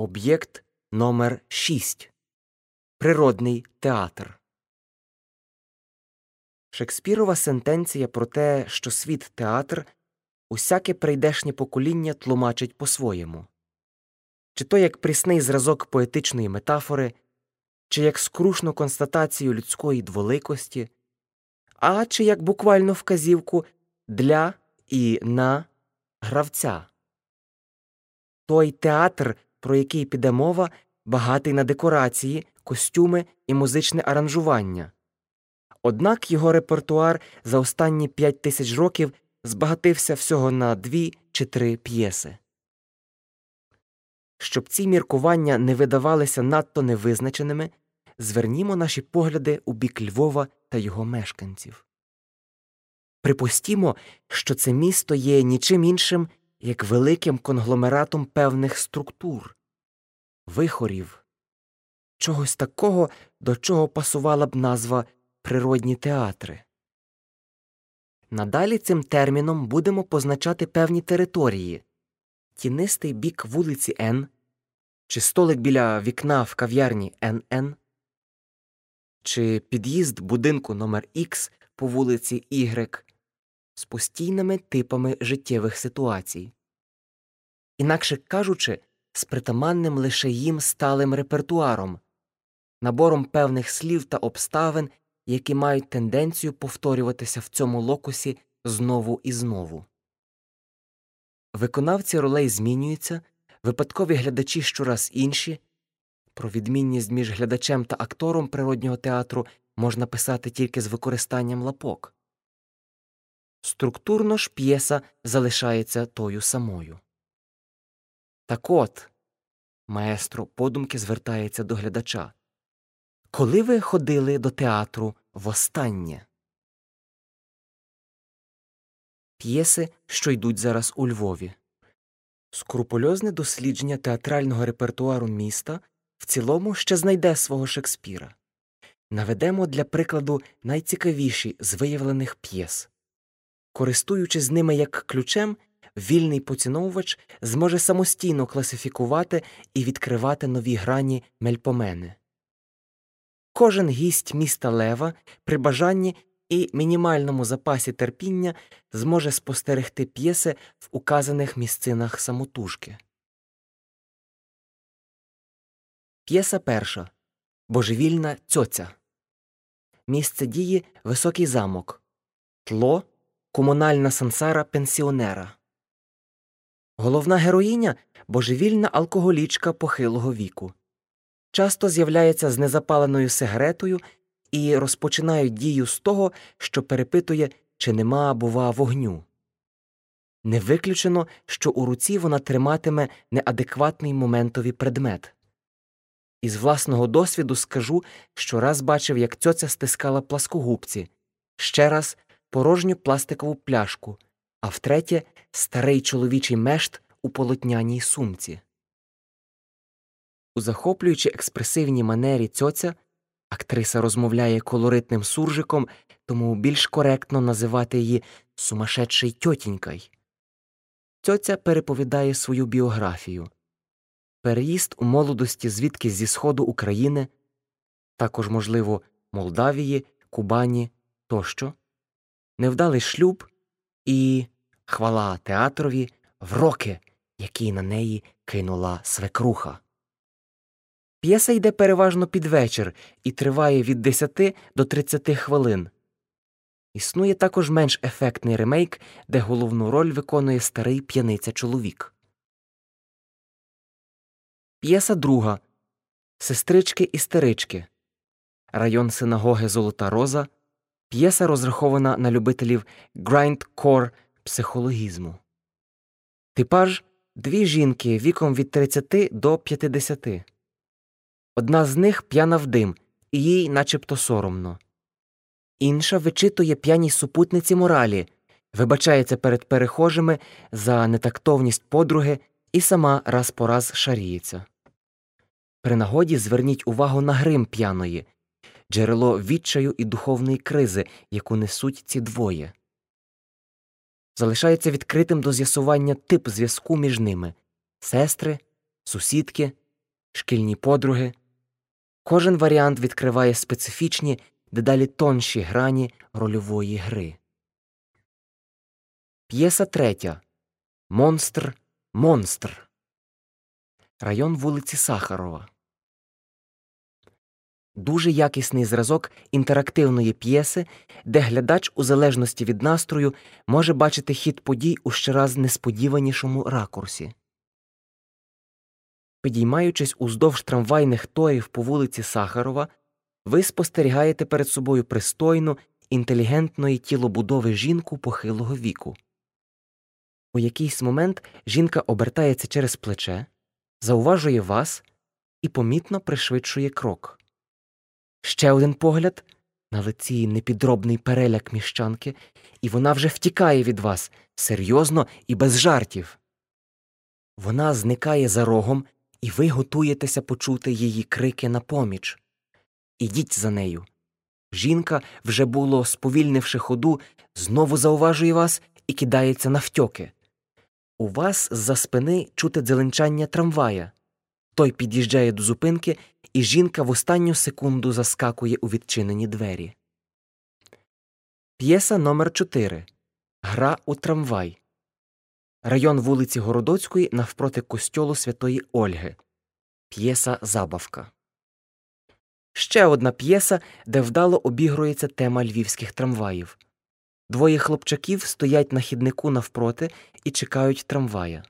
Об'єкт номер 6 Природний театр. Шекспірова сентенція про те, що світ театр усяке прийдешнє покоління тлумачить по-своєму, чи то як прісний зразок поетичної метафори, чи як скрушну констатацію людської дволикості, а чи як буквально вказівку для і на гравця. Той театр, про який піде мова, багатий на декорації, костюми і музичне аранжування. Однак його репертуар за останні п'ять тисяч років збагатився всього на дві чи три п'єси. Щоб ці міркування не видавалися надто невизначеними, звернімо наші погляди у бік Львова та його мешканців. Припустімо, що це місто є нічим іншим, як великим конгломератом певних структур, вихорів, чогось такого, до чого пасувала б назва природні театри. Надалі цим терміном будемо позначати певні території. Тінистий бік вулиці Н, чи столик біля вікна в кав'ярні НН, чи під'їзд будинку номер Х по вулиці Y з постійними типами життєвих ситуацій, інакше кажучи, з притаманним лише їм сталим репертуаром, набором певних слів та обставин, які мають тенденцію повторюватися в цьому локусі знову і знову. Виконавці ролей змінюються, випадкові глядачі щораз інші. Про відмінність між глядачем та актором природнього театру можна писати тільки з використанням лапок. Структурно ж п'єса залишається тою самою. Так от маестро подумки звертається до глядача. Коли ви ходили до театру востаннє? П'єси, що йдуть зараз у Львові. Скрупульозне дослідження театрального репертуару міста в цілому ще знайде свого Шекспіра. Наведемо для прикладу найцікавіші з виявлених п'єс. Користуючись ними як ключем, вільний поціновувач зможе самостійно класифікувати і відкривати нові грані мельпомени. Кожен гість міста Лева при бажанні і мінімальному запасі терпіння зможе спостерегти п'єси в указаних місцинах самотужки. П'єса перша Божевільна цьоця. Місце дії Високий замок. Тло Комунальна сансара пенсіонера. Головна героїня божевільна алкоголічка похилого віку. Часто з'являється з незапаленою сигаретою і розпочинає дію з того, що перепитує, чи нема, бува, вогню. Не виключено, що у руці вона триматиме неадекватний моментові предмет. Із власного досвіду скажу, що раз бачив, як цьоця стискала пласкогубці, ще раз порожню пластикову пляшку, а втретє старий чоловічий мешт у полотняній сумці. У захоплюючи експресивній манері цьоця актриса розмовляє колоритним суржиком, тому більш коректно називати її сумасшедший тьотінькай. Цьоця переповідає свою біографію переїзд у молодості звідки зі сходу України, також, можливо, Молдавії, Кубані тощо невдалий шлюб і хвала театрові в роки, які на неї кинула свекруха. П'єса йде переважно під вечір і триває від 10 до 30 хвилин. Існує також менш ефектний ремейк, де головну роль виконує старий п'яниця чоловік. П'єса друга Сестрички істерички. Район синагоги Золота Роза. П'єса розрахована на любителів грайндкор психологізму. Типаж дві жінки віком від 30 до 50. Одна з них п'яна в дим, і їй начебто соромно. Інша вичитує п'яній супутниці моралі, вибачається перед перехожими за нетактовність подруги і сама раз по раз шаріється. При нагоді зверніть увагу на грим п'яної, джерело відчаю і духовної кризи, яку несуть ці двоє. Залишається відкритим до з'ясування тип зв'язку між ними сестри, сусідки шкільні подруги. Кожен варіант відкриває специфічні, дедалі тонші грані рольової гри. П'єса третя Монстр Монстр. Район вулиці Сахарова. Дуже якісний зразок інтерактивної п'єси, де глядач, у залежності від настрою, може бачити хід подій у щораз несподіванішому ракурсі. Підіймаючись уздовж трамвайних торів по вулиці Сахарова, ви спостерігаєте перед собою пристойну, інтелігентної тілобудови жінку похилого віку. У якийсь момент жінка обертається через плече, зауважує вас і помітно пришвидшує крок. Ще один погляд на лиці непідробний переляк міщанки, і вона вже втікає від вас серйозно і без жартів. Вона зникає за рогом, і ви готуєтеся почути її крики на поміч. Ідіть за нею. Жінка, вже було сповільнивши ходу, знову зауважує вас і кидається навтьоки. У вас з за спини чути дзеленчання трамвая. Той під'їжджає до зупинки, і жінка в останню секунду заскакує у відчинені двері. П'єса номер 4 Гра у трамвай. Район вулиці Городоцької навпроти костьолу Святої Ольги. П'єса Забавка. Ще одна п'єса, де вдало обігрується тема львівських трамваїв. Двоє хлопчаків стоять на хіднику навпроти і чекають трамвая.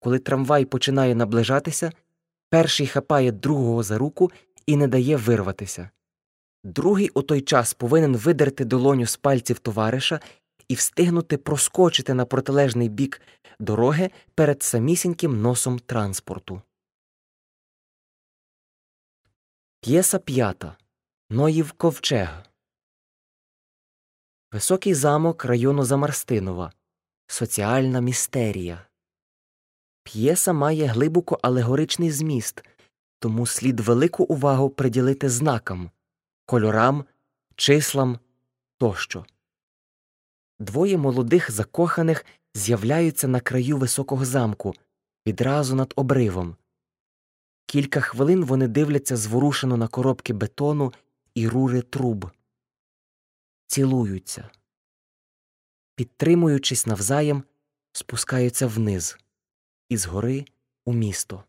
Коли трамвай починає наближатися, перший хапає другого за руку і не дає вирватися. Другий у той час повинен видерти долоню з пальців товариша і встигнути проскочити на протилежний бік дороги перед самісіньким носом транспорту. П'єса п'ята Ноїв ковчег. Високий замок району Замарстинова. Соціальна містерія. П'єса має глибоко алегоричний зміст, тому слід велику увагу приділити знакам, кольорам, числам тощо. Двоє молодих закоханих з'являються на краю високого замку, відразу над обривом. Кілька хвилин вони дивляться зворушено на коробки бетону і рури труб, цілуються, підтримуючись навзаєм, спускаються вниз із гори у місто.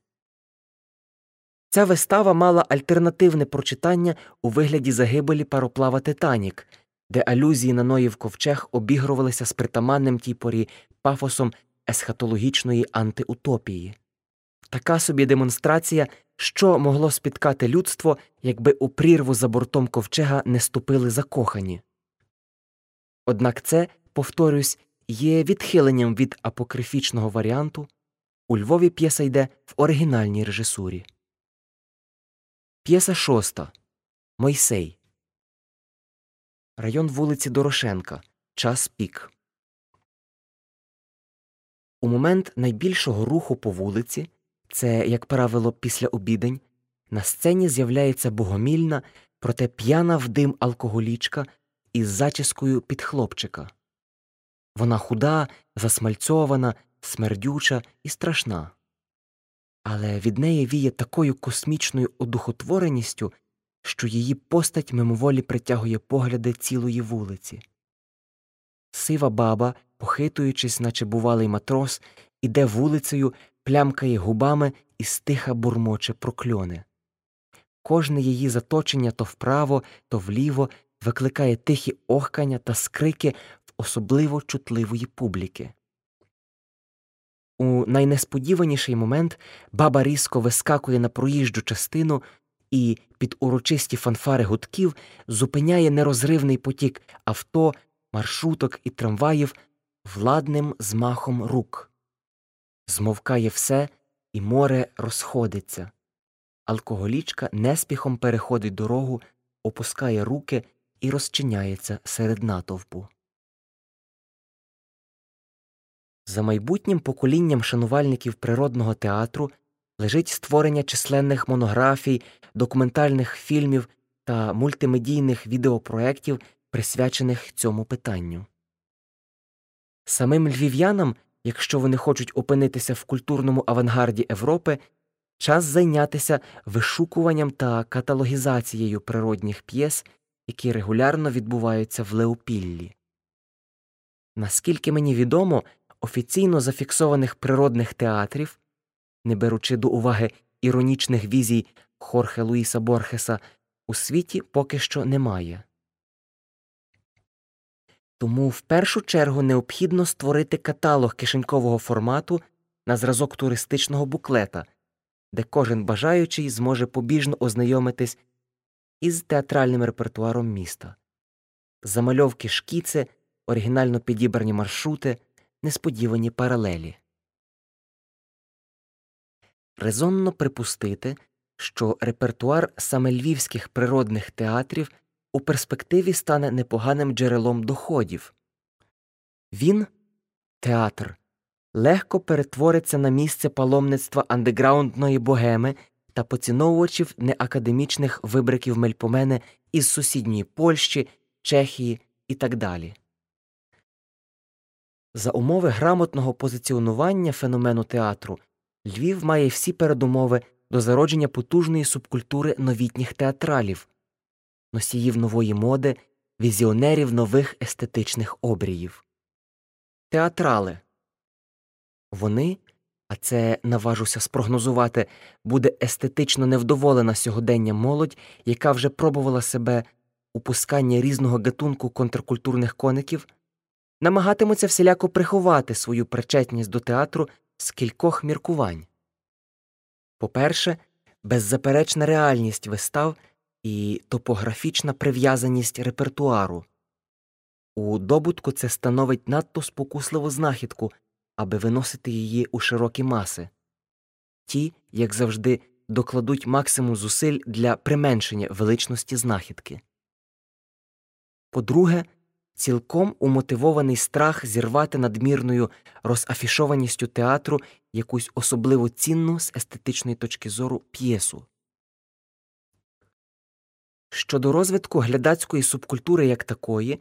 Ця вистава мала альтернативне прочитання у вигляді загибелі пароплава Титанік, де алюзії на Ноїв ковчег обігрувалися з притаманним тій порі пафосом есхатологічної антиутопії. Така собі демонстрація, що могло спіткати людство, якби у прірву за бортом ковчега не ступили закохані. Однак це, повторюсь, є відхиленням від апокрифічного варіанту. У Львові п'єса йде в оригінальній режисурі. П'єса шоста Мойсей. Район вулиці Дорошенка. Час пік. У момент найбільшого руху по вулиці це, як правило, після обідень, на сцені з'являється богомільна, проте п'яна в дим алкоголічка із зачіскою під хлопчика. Вона худа, засмальцьована, смердюча і страшна. Але від неї віє такою космічною одухотвореністю, що її постать мимоволі притягує погляди цілої вулиці. Сива баба, похитуючись, наче бувалий матрос, іде вулицею, плямкає губами і стиха бурмоче прокльони. Кожне її заточення то вправо, то вліво викликає тихі охкання та скрики в особливо чутливої публіки. У найнесподіваніший момент баба різко вискакує на проїжджу частину і під урочисті фанфари гудків зупиняє нерозривний потік авто, маршруток і трамваїв владним змахом рук. Змовкає все, і море розходиться. Алкоголічка неспіхом переходить дорогу, опускає руки і розчиняється серед натовпу. За майбутнім поколінням шанувальників природного театру лежить створення численних монографій, документальних фільмів та мультимедійних відеопроєктів, присвячених цьому питанню. Самим львів'янам, якщо вони хочуть опинитися в культурному авангарді Європи, час зайнятися вишукуванням та каталогізацією природних п'єс, які регулярно відбуваються в Леопіллі. Наскільки мені відомо, офіційно зафіксованих природних театрів, не беручи до уваги іронічних візій Хорхе Луїса Борхеса, у світі поки що немає. Тому в першу чергу необхідно створити каталог кишенькового формату на зразок туристичного буклета, де кожен бажаючий зможе побіжно ознайомитись із театральним репертуаром міста, замальовки шкіци, оригінально підібрані маршрути, несподівані паралелі. Резонно припустити, що репертуар саме львівських природних театрів у перспективі стане непоганим джерелом доходів. Він, театр, легко перетвориться на місце паломництва андеграундної богеми та поціновувачів неакадемічних вибриків мельпомени із сусідньої Польщі, Чехії і так далі. За умови грамотного позиціонування феномену театру Львів має всі передумови до зародження потужної субкультури новітніх театралів, носіїв нової моди, візіонерів нових естетичних обріїв. Театрали вони, а це наважуся спрогнозувати, буде естетично невдоволена сьогодення молодь, яка вже пробувала себе у пусканні різного гатунку контркультурних коників, намагатимуться всіляко приховати свою причетність до театру з кількох міркувань. По-перше, беззаперечна реальність вистав і топографічна прив'язаність репертуару. У добутку це становить надто спокусливу знахідку, аби виносити її у широкі маси. Ті, як завжди, докладуть максимум зусиль для применшення величності знахідки. По-друге, цілком умотивований страх зірвати надмірною розафішованістю театру якусь особливо цінну з естетичної точки зору п'єсу. Щодо розвитку глядацької субкультури як такої,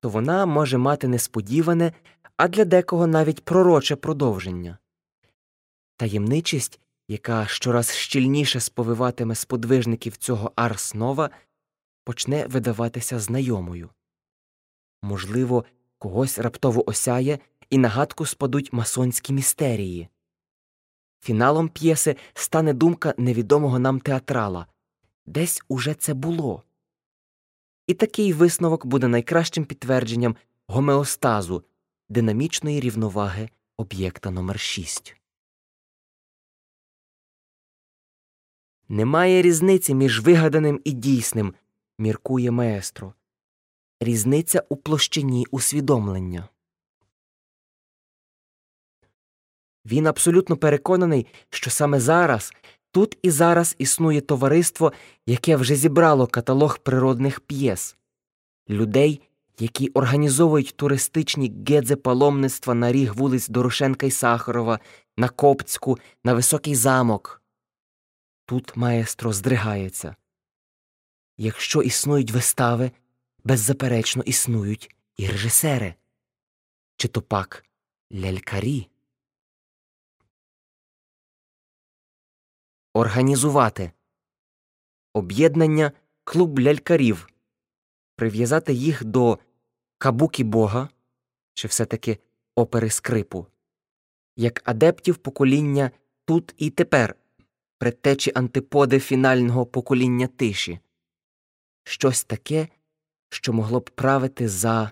то вона може мати несподіване, а для декого навіть пророче продовження. Таємничість, яка щораз щільніше сповиватиме сподвижників цього арснова, почне видаватися знайомою. Можливо, когось раптово осяє і нагадку спадуть масонські містерії. Фіналом п'єси стане думка невідомого нам театрала десь уже це було. І такий висновок буде найкращим підтвердженням гомеостазу динамічної рівноваги об'єкта номер 6 Немає різниці між вигаданим і дійсним, міркує маестро. Різниця у площині усвідомлення. Він абсолютно переконаний, що саме зараз, тут і зараз існує товариство, яке вже зібрало каталог природних п'єс, людей, які організовують туристичні гедзе паломництва на ріг вулиць Дорошенка і Сахарова, на Копцьку, на Високий замок. Тут маестро здригається. Якщо існують вистави, беззаперечно існують і режисери, чи то пак лялькарі. Організувати. Об'єднання клуб лялькарів, прив'язати їх до кабуки Бога чи все таки опери скрипу, як адептів покоління тут і тепер, предтечі антиподи фінального покоління тиші, щось таке, що могло б правити за